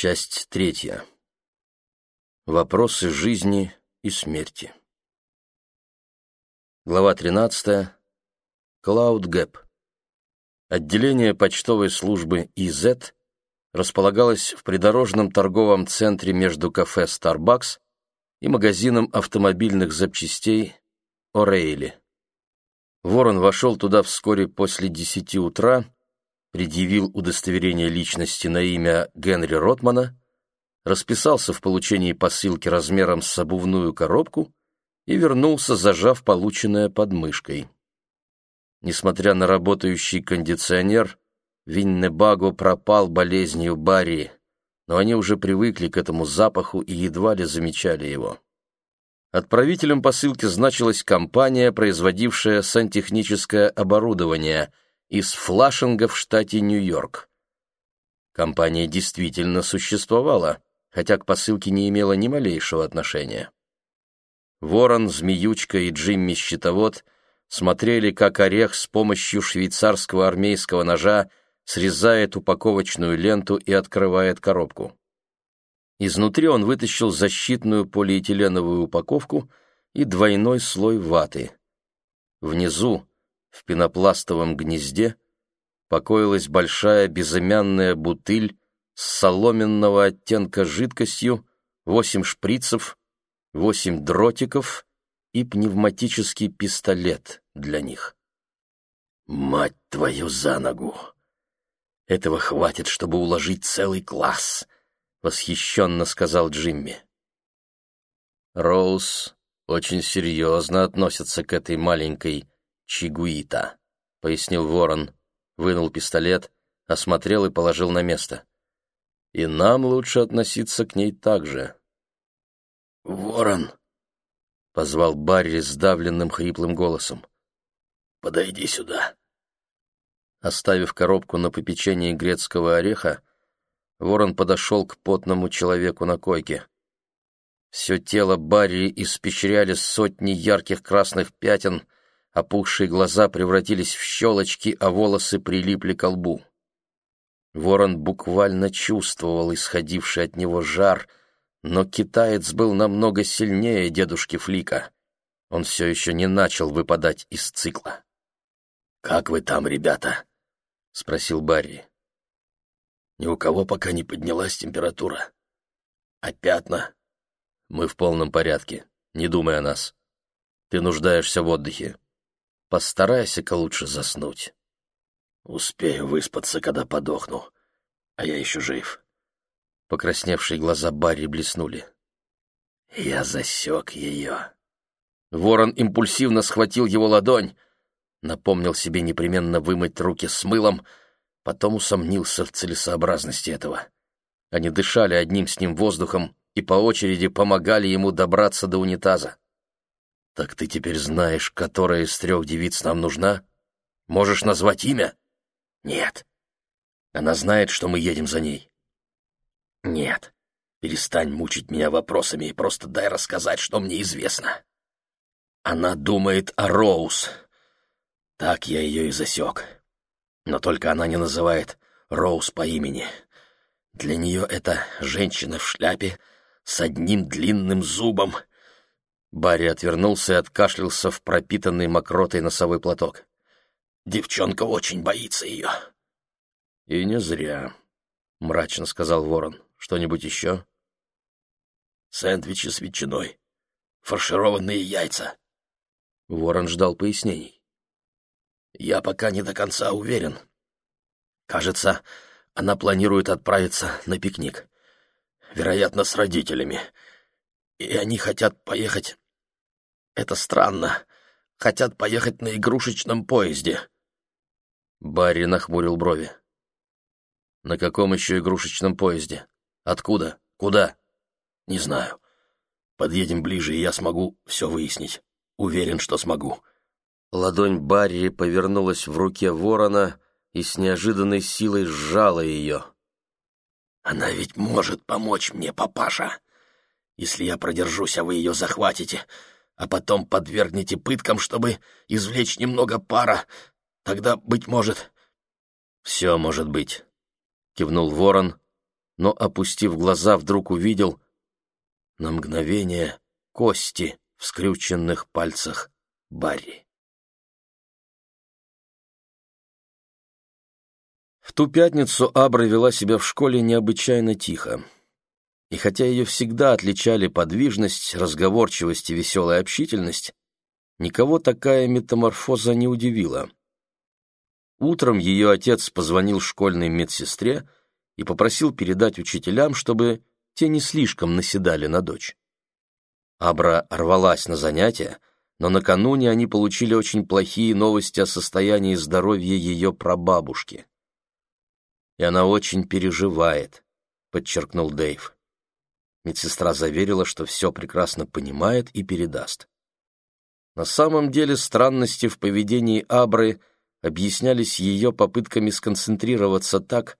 Часть третья. Вопросы жизни и смерти. Глава 13. Клауд Гэп. Отделение почтовой службы ИЗ располагалось в придорожном торговом центре между кафе Starbucks и магазином автомобильных запчастей О'Рейли. Ворон вошел туда вскоре после десяти утра, предъявил удостоверение личности на имя Генри Ротмана, расписался в получении посылки размером с обувную коробку и вернулся, зажав полученное под мышкой. Несмотря на работающий кондиционер, Виннебаго пропал болезнью Барри, но они уже привыкли к этому запаху и едва ли замечали его. Отправителем посылки значилась компания, производившая сантехническое оборудование из Флашинга в штате Нью-Йорк. Компания действительно существовала, хотя к посылке не имела ни малейшего отношения. Ворон, Змеючка и Джимми Щитовод смотрели, как орех с помощью швейцарского армейского ножа срезает упаковочную ленту и открывает коробку. Изнутри он вытащил защитную полиэтиленовую упаковку и двойной слой ваты. Внизу, в пенопластовом гнезде, покоилась большая безымянная бутыль с соломенного оттенка жидкостью, восемь шприцев, восемь дротиков и пневматический пистолет для них. «Мать твою за ногу!» Этого хватит, чтобы уложить целый класс, восхищенно сказал Джимми. Роуз очень серьезно относится к этой маленькой Чигуита, пояснил Ворон, вынул пистолет, осмотрел и положил на место. И нам лучше относиться к ней так же. Ворон, позвал Барри сдавленным хриплым голосом. Подойди сюда. Оставив коробку на попечении грецкого ореха, ворон подошел к потному человеку на койке. Все тело Барри испещряли сотни ярких красных пятен, опухшие глаза превратились в щелочки, а волосы прилипли к лбу. Ворон буквально чувствовал исходивший от него жар, но китаец был намного сильнее дедушки Флика. Он все еще не начал выпадать из цикла. «Как вы там, ребята?» — спросил Барри. «Ни у кого пока не поднялась температура. А пятна?» «Мы в полном порядке. Не думай о нас. Ты нуждаешься в отдыхе. Постарайся-ка лучше заснуть. Успею выспаться, когда подохну, а я еще жив». Покрасневшие глаза Барри блеснули. «Я засек ее». Ворон импульсивно схватил его ладонь, напомнил себе непременно вымыть руки с мылом, потом усомнился в целесообразности этого. Они дышали одним с ним воздухом и по очереди помогали ему добраться до унитаза. «Так ты теперь знаешь, которая из трех девиц нам нужна? Можешь назвать имя?» «Нет». «Она знает, что мы едем за ней?» «Нет. Перестань мучить меня вопросами и просто дай рассказать, что мне известно». «Она думает о Роуз», так я ее и засек. Но только она не называет Роуз по имени. Для нее это женщина в шляпе с одним длинным зубом. Барри отвернулся и откашлялся в пропитанный мокротой носовой платок. Девчонка очень боится ее. И не зря, — мрачно сказал ворон. Что-нибудь еще? Сэндвичи с ветчиной. Фаршированные яйца. Ворон ждал пояснений. Я пока не до конца уверен. Кажется, она планирует отправиться на пикник. Вероятно, с родителями. И они хотят поехать... Это странно. Хотят поехать на игрушечном поезде. Барри нахмурил брови. На каком еще игрушечном поезде? Откуда? Куда? Не знаю. Подъедем ближе, и я смогу все выяснить. Уверен, что смогу. Ладонь Барри повернулась в руке ворона и с неожиданной силой сжала ее. «Она ведь может помочь мне, папаша. Если я продержусь, а вы ее захватите, а потом подвергнете пыткам, чтобы извлечь немного пара, тогда, быть может...» «Все может быть», — кивнул ворон, но, опустив глаза, вдруг увидел на мгновение кости в скрюченных пальцах Барри. В ту пятницу Абра вела себя в школе необычайно тихо. И хотя ее всегда отличали подвижность, разговорчивость и веселая общительность, никого такая метаморфоза не удивила. Утром ее отец позвонил школьной медсестре и попросил передать учителям, чтобы те не слишком наседали на дочь. Абра рвалась на занятия, но накануне они получили очень плохие новости о состоянии здоровья ее прабабушки и она очень переживает», — подчеркнул Дэйв. Медсестра заверила, что все прекрасно понимает и передаст. На самом деле странности в поведении Абры объяснялись ее попытками сконцентрироваться так,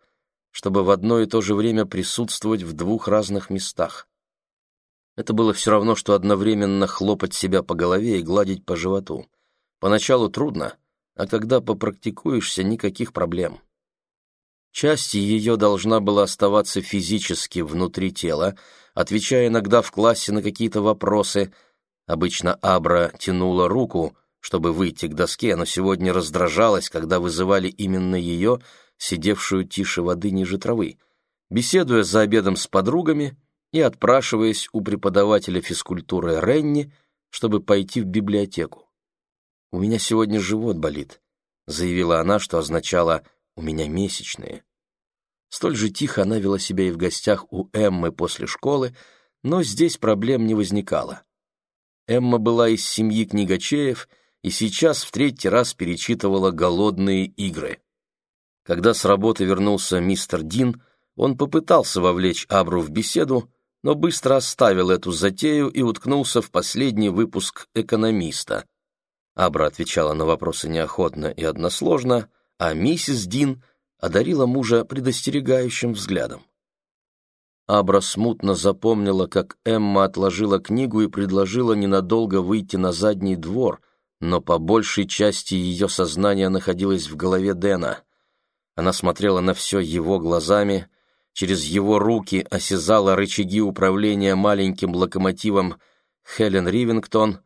чтобы в одно и то же время присутствовать в двух разных местах. Это было все равно, что одновременно хлопать себя по голове и гладить по животу. Поначалу трудно, а когда попрактикуешься, никаких проблем. Часть ее должна была оставаться физически внутри тела, отвечая иногда в классе на какие-то вопросы. Обычно Абра тянула руку, чтобы выйти к доске, но сегодня раздражалась, когда вызывали именно ее, сидевшую тише воды ниже травы, беседуя за обедом с подругами и отпрашиваясь у преподавателя физкультуры Ренни, чтобы пойти в библиотеку. «У меня сегодня живот болит», — заявила она, что означало «у меня месячные». Столь же тихо она вела себя и в гостях у Эммы после школы, но здесь проблем не возникало. Эмма была из семьи книгачеев и сейчас в третий раз перечитывала «Голодные игры». Когда с работы вернулся мистер Дин, он попытался вовлечь Абру в беседу, но быстро оставил эту затею и уткнулся в последний выпуск «Экономиста». Абра отвечала на вопросы неохотно и односложно, а миссис Дин одарила мужа предостерегающим взглядом. Абра смутно запомнила, как Эмма отложила книгу и предложила ненадолго выйти на задний двор, но по большей части ее сознание находилось в голове Дэна. Она смотрела на все его глазами, через его руки осязала рычаги управления маленьким локомотивом Хелен Ривингтон,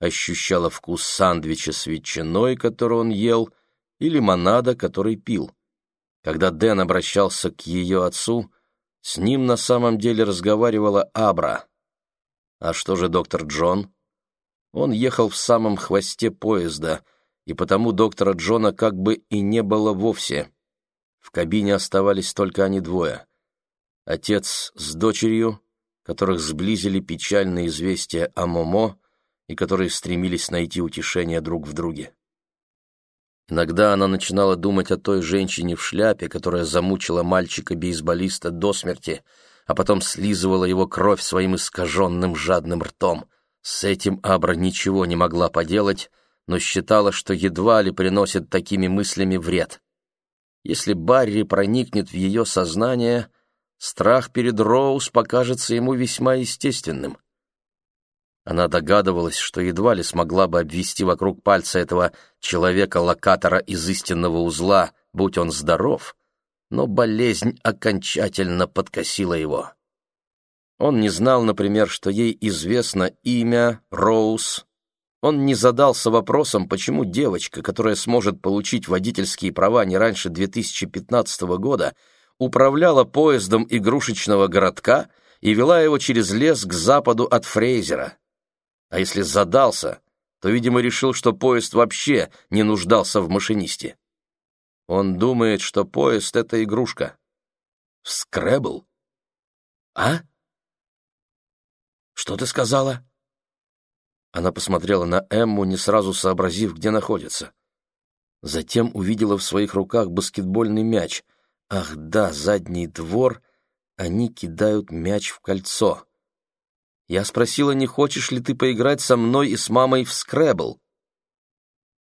ощущала вкус сандвича с ветчиной, который он ел, и лимонада, который пил. Когда Дэн обращался к ее отцу, с ним на самом деле разговаривала Абра. А что же доктор Джон? Он ехал в самом хвосте поезда, и потому доктора Джона как бы и не было вовсе. В кабине оставались только они двое. Отец с дочерью, которых сблизили печальные известия о Момо и которые стремились найти утешение друг в друге. Иногда она начинала думать о той женщине в шляпе, которая замучила мальчика-бейсболиста до смерти, а потом слизывала его кровь своим искаженным жадным ртом. С этим Абра ничего не могла поделать, но считала, что едва ли приносит такими мыслями вред. Если Барри проникнет в ее сознание, страх перед Роуз покажется ему весьма естественным. Она догадывалась, что едва ли смогла бы обвести вокруг пальца этого человека-локатора из истинного узла, будь он здоров, но болезнь окончательно подкосила его. Он не знал, например, что ей известно имя Роуз. Он не задался вопросом, почему девочка, которая сможет получить водительские права не раньше 2015 года, управляла поездом игрушечного городка и вела его через лес к западу от Фрейзера. А если задался, то, видимо, решил, что поезд вообще не нуждался в машинисте. Он думает, что поезд — это игрушка. Скребл? А? Что ты сказала? Она посмотрела на Эмму, не сразу сообразив, где находится. Затем увидела в своих руках баскетбольный мяч. Ах да, задний двор, они кидают мяч в кольцо. Я спросила, не хочешь ли ты поиграть со мной и с мамой в скребл.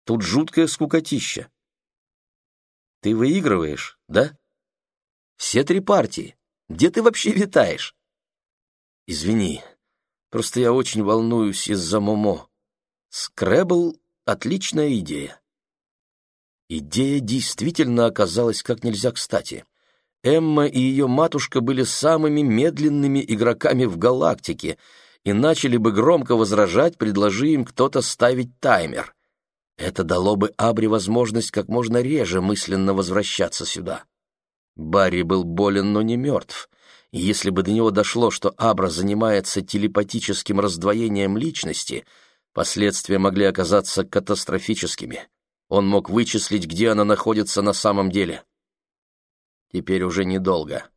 Тут жуткая скукотища. Ты выигрываешь, да? Все три партии. Где ты вообще витаешь? Извини, просто я очень волнуюсь из-за Момо. Скребл — отличная идея. Идея действительно оказалась как нельзя кстати. Эмма и ее матушка были самыми медленными игроками в галактике и начали бы громко возражать, предложи им кто-то ставить таймер. Это дало бы Абри возможность как можно реже мысленно возвращаться сюда. Барри был болен, но не мертв. И если бы до него дошло, что Абра занимается телепатическим раздвоением личности, последствия могли оказаться катастрофическими. Он мог вычислить, где она находится на самом деле. Теперь уже недолго.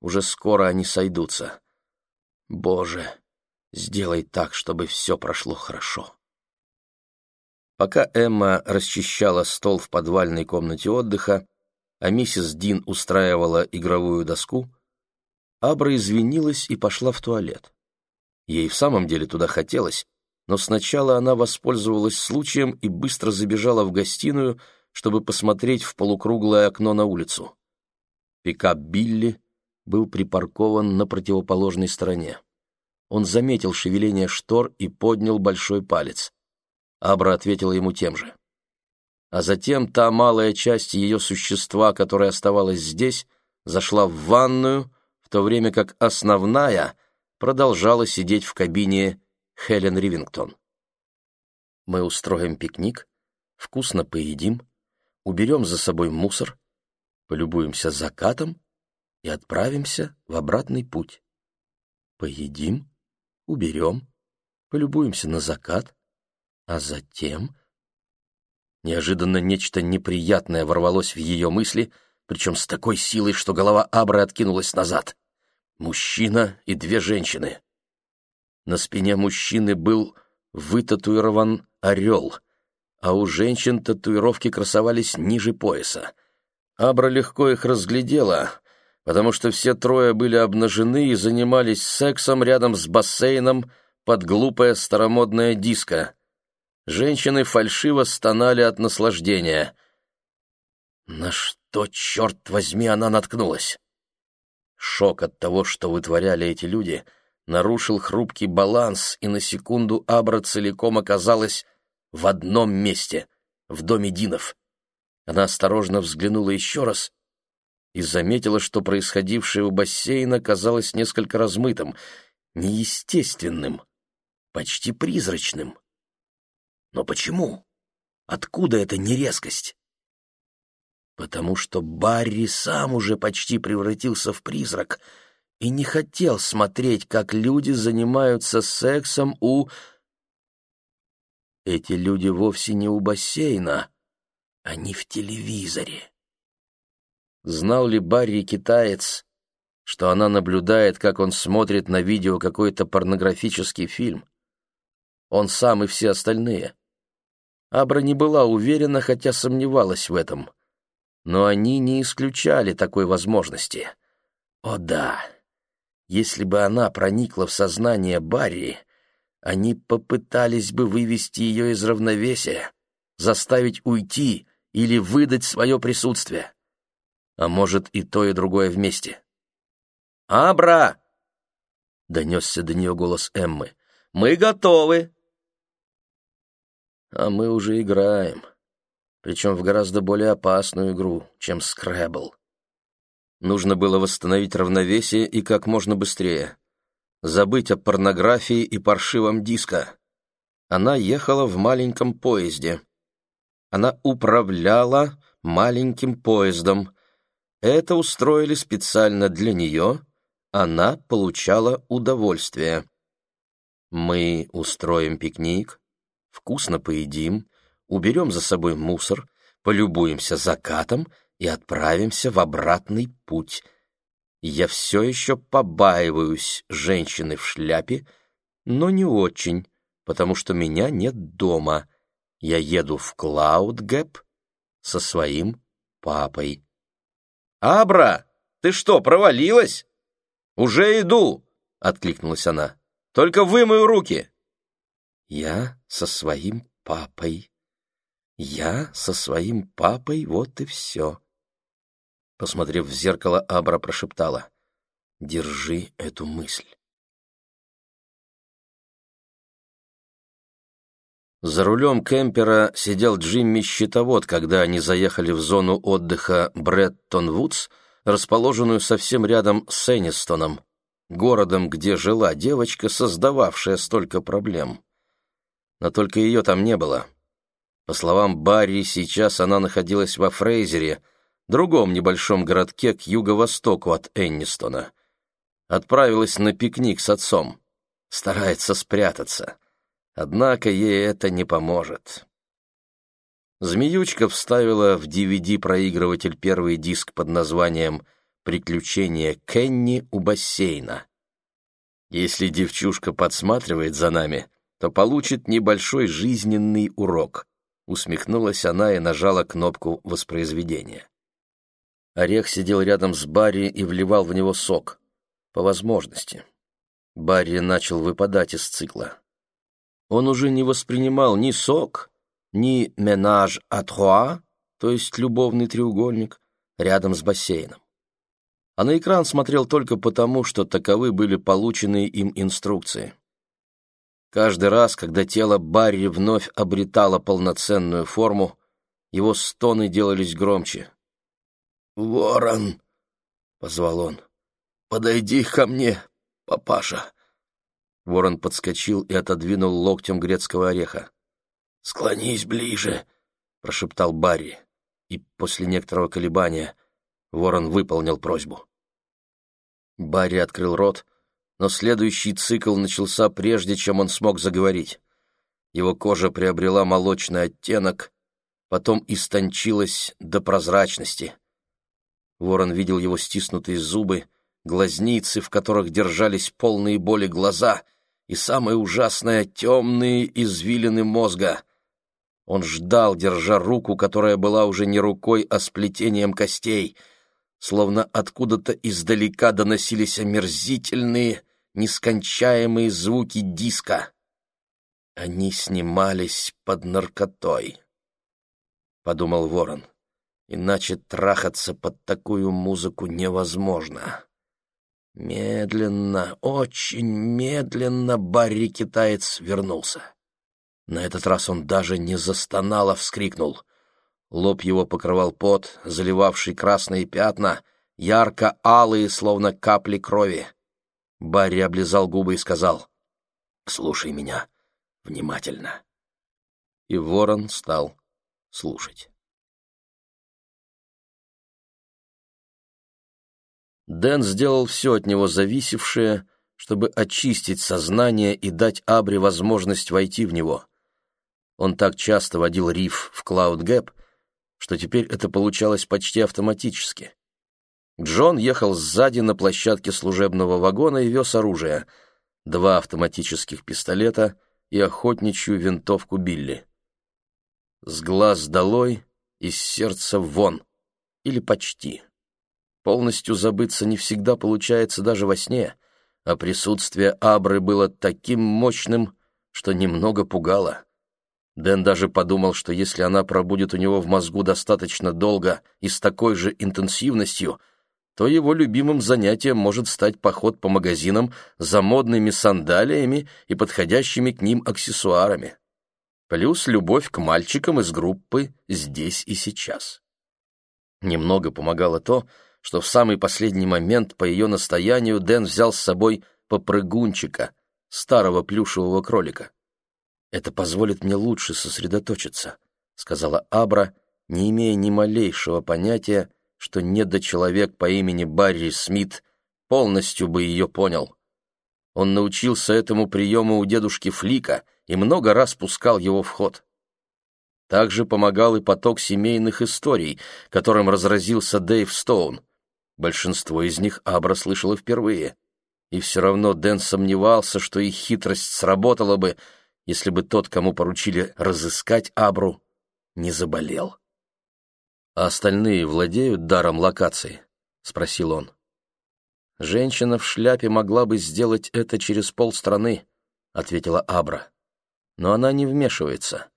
Уже скоро они сойдутся. Боже, сделай так, чтобы все прошло хорошо. Пока Эмма расчищала стол в подвальной комнате отдыха, а миссис Дин устраивала игровую доску, Абра извинилась и пошла в туалет. Ей в самом деле туда хотелось, но сначала она воспользовалась случаем и быстро забежала в гостиную, чтобы посмотреть в полукруглое окно на улицу. Пикап Билли был припаркован на противоположной стороне. Он заметил шевеление штор и поднял большой палец. Абра ответила ему тем же. А затем та малая часть ее существа, которая оставалась здесь, зашла в ванную, в то время как основная продолжала сидеть в кабине Хелен Ривингтон. «Мы устроим пикник, вкусно поедим, уберем за собой мусор, полюбуемся закатом и отправимся в обратный путь. Поедим, уберем, полюбуемся на закат, а затем... Неожиданно нечто неприятное ворвалось в ее мысли, причем с такой силой, что голова Абры откинулась назад. Мужчина и две женщины. На спине мужчины был вытатуирован орел, а у женщин татуировки красовались ниже пояса. Абра легко их разглядела, потому что все трое были обнажены и занимались сексом рядом с бассейном под глупое старомодное диско. Женщины фальшиво стонали от наслаждения. На что, черт возьми, она наткнулась? Шок от того, что вытворяли эти люди, нарушил хрупкий баланс, и на секунду Абра целиком оказалась в одном месте, в доме Динов. Она осторожно взглянула еще раз и заметила, что происходившее у бассейна казалось несколько размытым, неестественным, почти призрачным. Но почему? Откуда эта нерезкость? Потому что Барри сам уже почти превратился в призрак и не хотел смотреть, как люди занимаются сексом у... Эти люди вовсе не у бассейна, они в телевизоре. Знал ли Барри китаец, что она наблюдает, как он смотрит на видео какой-то порнографический фильм? Он сам и все остальные. Абра не была уверена, хотя сомневалась в этом. Но они не исключали такой возможности. О да, если бы она проникла в сознание Барри, они попытались бы вывести ее из равновесия, заставить уйти или выдать свое присутствие. А может, и то, и другое вместе. «Абра!» — донесся до нее голос Эммы. «Мы готовы!» а мы уже играем, причем в гораздо более опасную игру, чем скрэбл. Нужно было восстановить равновесие и как можно быстрее. Забыть о порнографии и паршивом диско. Она ехала в маленьком поезде. Она управляла маленьким поездом. Это устроили специально для нее. Она получала удовольствие. Мы устроим пикник, вкусно поедим, уберем за собой мусор, полюбуемся закатом и отправимся в обратный путь. Я все еще побаиваюсь женщины в шляпе, но не очень, потому что меня нет дома. Я еду в Клаудгэп со своим папой. «Абра, ты что, провалилась?» «Уже иду!» — откликнулась она. «Только вымою руки!» Я со своим папой. Я со своим папой, вот и все. Посмотрев в зеркало, Абра прошептала. Держи эту мысль. За рулем кемпера сидел Джимми Щитовод, когда они заехали в зону отдыха Бреттон-Вудс, расположенную совсем рядом с Энистоном, городом, где жила девочка, создававшая столько проблем. Но только ее там не было. По словам Барри, сейчас она находилась во Фрейзере, другом небольшом городке к юго-востоку от Эннистона. Отправилась на пикник с отцом. Старается спрятаться. Однако ей это не поможет. Змеючка вставила в DVD-проигрыватель первый диск под названием «Приключения Кенни у бассейна». Если девчушка подсматривает за нами, то получит небольшой жизненный урок. Усмехнулась она и нажала кнопку воспроизведения. Орех сидел рядом с Барри и вливал в него сок. По возможности. Барри начал выпадать из цикла. Он уже не воспринимал ни сок, ни менаж а троа, то есть любовный треугольник, рядом с бассейном. А на экран смотрел только потому, что таковы были полученные им инструкции. Каждый раз, когда тело Барри вновь обретало полноценную форму, его стоны делались громче. «Ворон!» — позвал он. «Подойди ко мне, папаша!» Ворон подскочил и отодвинул локтем грецкого ореха. «Склонись ближе!» — прошептал Барри. И после некоторого колебания ворон выполнил просьбу. Барри открыл рот, но следующий цикл начался прежде, чем он смог заговорить. Его кожа приобрела молочный оттенок, потом истончилась до прозрачности. Ворон видел его стиснутые зубы, глазницы, в которых держались полные боли глаза, и самое ужасное — темные извилины мозга. Он ждал, держа руку, которая была уже не рукой, а сплетением костей — словно откуда-то издалека доносились омерзительные, нескончаемые звуки диска. Они снимались под наркотой, — подумал Ворон. Иначе трахаться под такую музыку невозможно. Медленно, очень медленно Барри Китаец вернулся. На этот раз он даже не застонал, а вскрикнул — Лоб его покрывал пот, заливавший красные пятна, ярко-алые, словно капли крови. Барри облизал губы и сказал, «Слушай меня внимательно». И ворон стал слушать. Дэн сделал все от него зависевшее, чтобы очистить сознание и дать Абре возможность войти в него. Он так часто водил риф в Клауд Гэп, что теперь это получалось почти автоматически. Джон ехал сзади на площадке служебного вагона и вез оружие, два автоматических пистолета и охотничью винтовку Билли. С глаз долой, из сердца вон, или почти. Полностью забыться не всегда получается даже во сне, а присутствие Абры было таким мощным, что немного пугало. Дэн даже подумал, что если она пробудет у него в мозгу достаточно долго и с такой же интенсивностью, то его любимым занятием может стать поход по магазинам за модными сандалиями и подходящими к ним аксессуарами. Плюс любовь к мальчикам из группы «Здесь и сейчас». Немного помогало то, что в самый последний момент по ее настоянию Дэн взял с собой попрыгунчика, старого плюшевого кролика. Это позволит мне лучше сосредоточиться, сказала Абра, не имея ни малейшего понятия, что недочеловек по имени Барри Смит полностью бы ее понял. Он научился этому приему у дедушки Флика и много раз пускал его в ход. Также помогал и поток семейных историй, которым разразился Дэйв Стоун. Большинство из них Абра слышала впервые. И все равно Дэн сомневался, что их хитрость сработала бы, если бы тот, кому поручили разыскать Абру, не заболел. «А остальные владеют даром локации?» — спросил он. «Женщина в шляпе могла бы сделать это через полстраны», — ответила Абра. «Но она не вмешивается».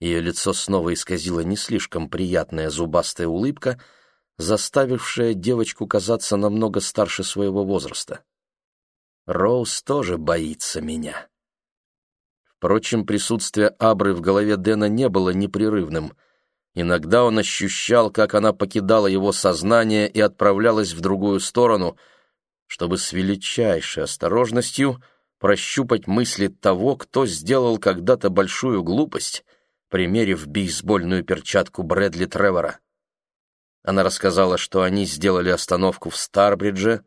Ее лицо снова исказила не слишком приятная зубастая улыбка, заставившая девочку казаться намного старше своего возраста. «Роуз тоже боится меня». Впрочем, присутствие Абры в голове Дэна не было непрерывным. Иногда он ощущал, как она покидала его сознание и отправлялась в другую сторону, чтобы с величайшей осторожностью прощупать мысли того, кто сделал когда-то большую глупость, примерив бейсбольную перчатку Брэдли Тревора. Она рассказала, что они сделали остановку в Старбридже.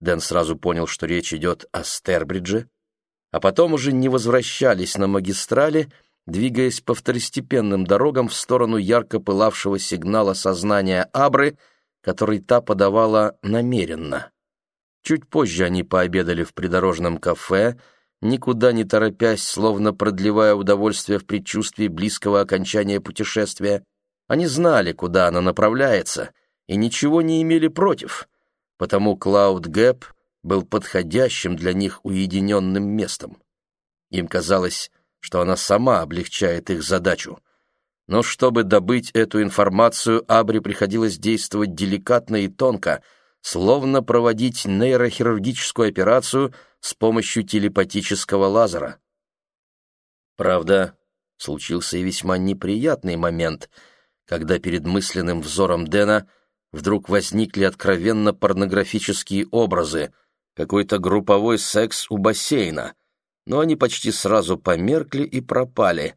Дэн сразу понял, что речь идет о Стербридже, а потом уже не возвращались на магистрали, двигаясь по второстепенным дорогам в сторону ярко пылавшего сигнала сознания Абры, который та подавала намеренно. Чуть позже они пообедали в придорожном кафе, никуда не торопясь, словно продлевая удовольствие в предчувствии близкого окончания путешествия. Они знали, куда она направляется, и ничего не имели против, потому Клауд Гэп был подходящим для них уединенным местом. Им казалось, что она сама облегчает их задачу. Но чтобы добыть эту информацию, Абри приходилось действовать деликатно и тонко, словно проводить нейрохирургическую операцию с помощью телепатического лазера. Правда, случился и весьма неприятный момент, когда перед мысленным взором Дэна вдруг возникли откровенно порнографические образы, какой-то групповой секс у бассейна, но они почти сразу померкли и пропали.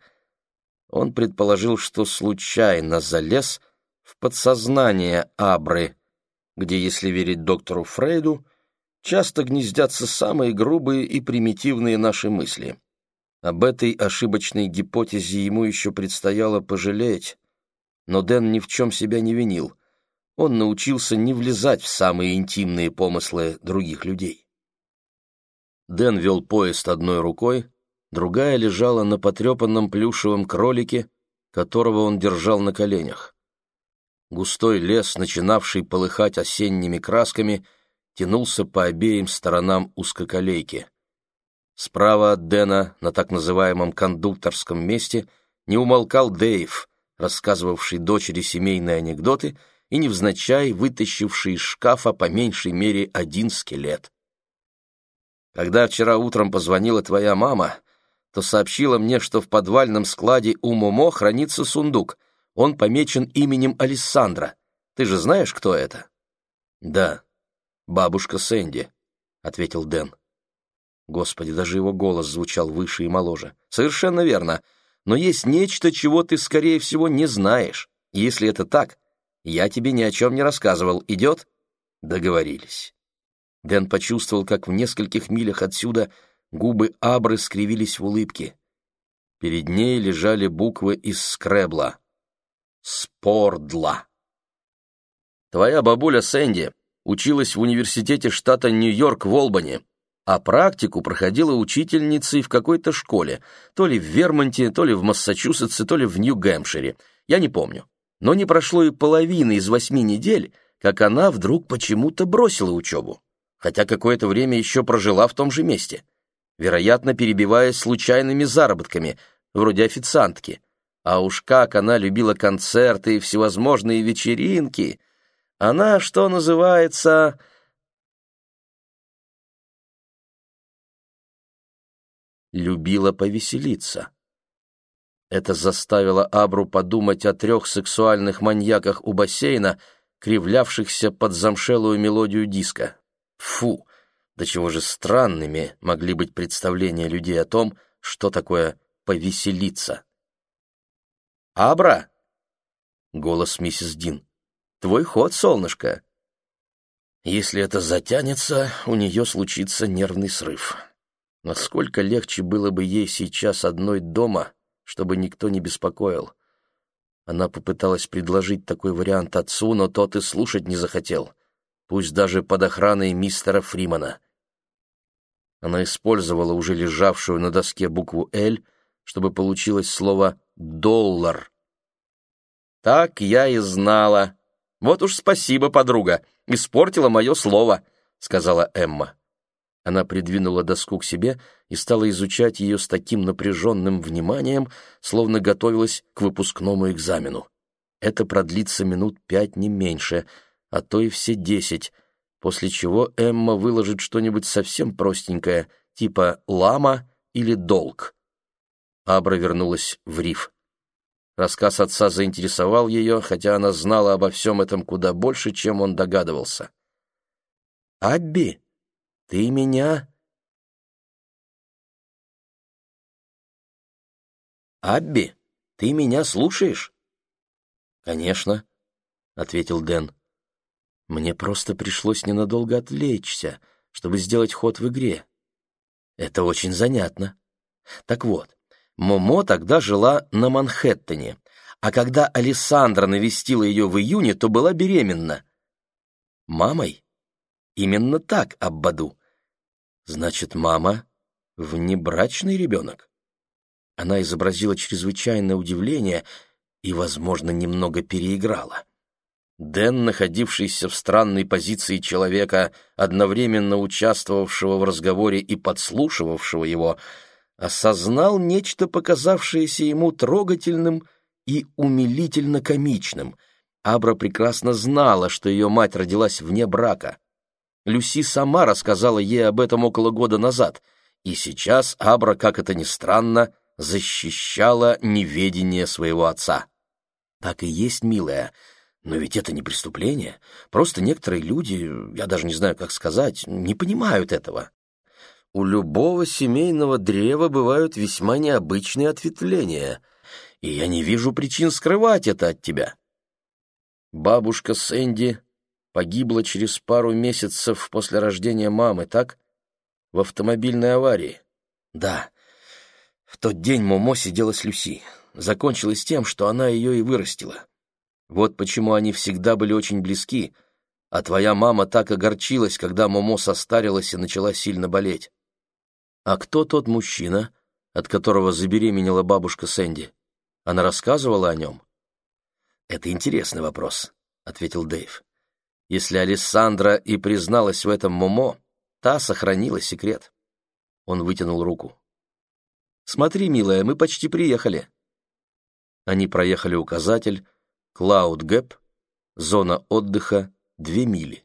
Он предположил, что случайно залез в подсознание Абры, где, если верить доктору Фрейду, часто гнездятся самые грубые и примитивные наши мысли. Об этой ошибочной гипотезе ему еще предстояло пожалеть, но Дэн ни в чем себя не винил. Он научился не влезать в самые интимные помыслы других людей. Дэн вел поезд одной рукой, другая лежала на потрепанном плюшевом кролике, которого он держал на коленях. Густой лес, начинавший полыхать осенними красками, тянулся по обеим сторонам узкоколейки. Справа от Дэна, на так называемом кондукторском месте, не умолкал Дэйв, рассказывавший дочери семейные анекдоты и невзначай вытащивший из шкафа по меньшей мере один скелет. Когда вчера утром позвонила твоя мама, то сообщила мне, что в подвальном складе у Момо хранится сундук. Он помечен именем Алессандра. Ты же знаешь, кто это? Да, бабушка Сэнди, ответил Дэн. Господи, даже его голос звучал выше и моложе. Совершенно верно. Но есть нечто, чего ты, скорее всего, не знаешь. Если это так, я тебе ни о чем не рассказывал. Идет? Договорились. Дэн почувствовал, как в нескольких милях отсюда губы Абры скривились в улыбке. Перед ней лежали буквы из скребла. Спордла. Твоя бабуля Сэнди училась в университете штата Нью-Йорк в Олбани, а практику проходила учительницей в какой-то школе, то ли в Вермонте, то ли в Массачусетсе, то ли в Нью-Гэмпшире. Я не помню. Но не прошло и половины из восьми недель, как она вдруг почему-то бросила учебу хотя какое-то время еще прожила в том же месте, вероятно, перебиваясь случайными заработками, вроде официантки. А уж как она любила концерты и всевозможные вечеринки! Она, что называется... Любила повеселиться. Это заставило Абру подумать о трех сексуальных маньяках у бассейна, кривлявшихся под замшелую мелодию диска. Фу! До чего же странными могли быть представления людей о том, что такое повеселиться. «Абра!» — голос миссис Дин. «Твой ход, солнышко!» Если это затянется, у нее случится нервный срыв. Насколько легче было бы ей сейчас одной дома, чтобы никто не беспокоил. Она попыталась предложить такой вариант отцу, но тот и слушать не захотел пусть даже под охраной мистера Фримана. Она использовала уже лежавшую на доске букву «Л», чтобы получилось слово «доллар». «Так я и знала. Вот уж спасибо, подруга, испортила мое слово», — сказала Эмма. Она придвинула доску к себе и стала изучать ее с таким напряженным вниманием, словно готовилась к выпускному экзамену. Это продлится минут пять, не меньше — а то и все десять, после чего Эмма выложит что-нибудь совсем простенькое, типа «лама» или «долг». Абра вернулась в риф. Рассказ отца заинтересовал ее, хотя она знала обо всем этом куда больше, чем он догадывался. «Абби, ты меня...» «Абби, ты меня слушаешь?» «Конечно», — ответил Дэн. «Мне просто пришлось ненадолго отвлечься, чтобы сделать ход в игре. Это очень занятно. Так вот, Момо тогда жила на Манхэттене, а когда Алессандра навестила ее в июне, то была беременна. Мамой? Именно так, Абба-Ду. Значит, мама — внебрачный ребенок? Она изобразила чрезвычайное удивление и, возможно, немного переиграла. Дэн, находившийся в странной позиции человека, одновременно участвовавшего в разговоре и подслушивавшего его, осознал нечто, показавшееся ему трогательным и умилительно комичным. Абра прекрасно знала, что ее мать родилась вне брака. Люси сама рассказала ей об этом около года назад, и сейчас Абра, как это ни странно, защищала неведение своего отца. «Так и есть, милая, но ведь это не преступление. Просто некоторые люди, я даже не знаю, как сказать, не понимают этого. У любого семейного древа бывают весьма необычные ответвления, и я не вижу причин скрывать это от тебя. Бабушка Сэнди погибла через пару месяцев после рождения мамы, так? В автомобильной аварии. Да. В тот день Момо сидела с Люси. Закончилось тем, что она ее и вырастила. Вот почему они всегда были очень близки, а твоя мама так огорчилась, когда Момо состарилась и начала сильно болеть. А кто тот мужчина, от которого забеременела бабушка Сэнди? Она рассказывала о нем? Это интересный вопрос, ответил Дэйв. Если Алессандра и призналась в этом Момо, та сохранила секрет. Он вытянул руку. «Смотри, милая, мы почти приехали». Они проехали указатель, Клауд Гэп, зона отдыха, две мили.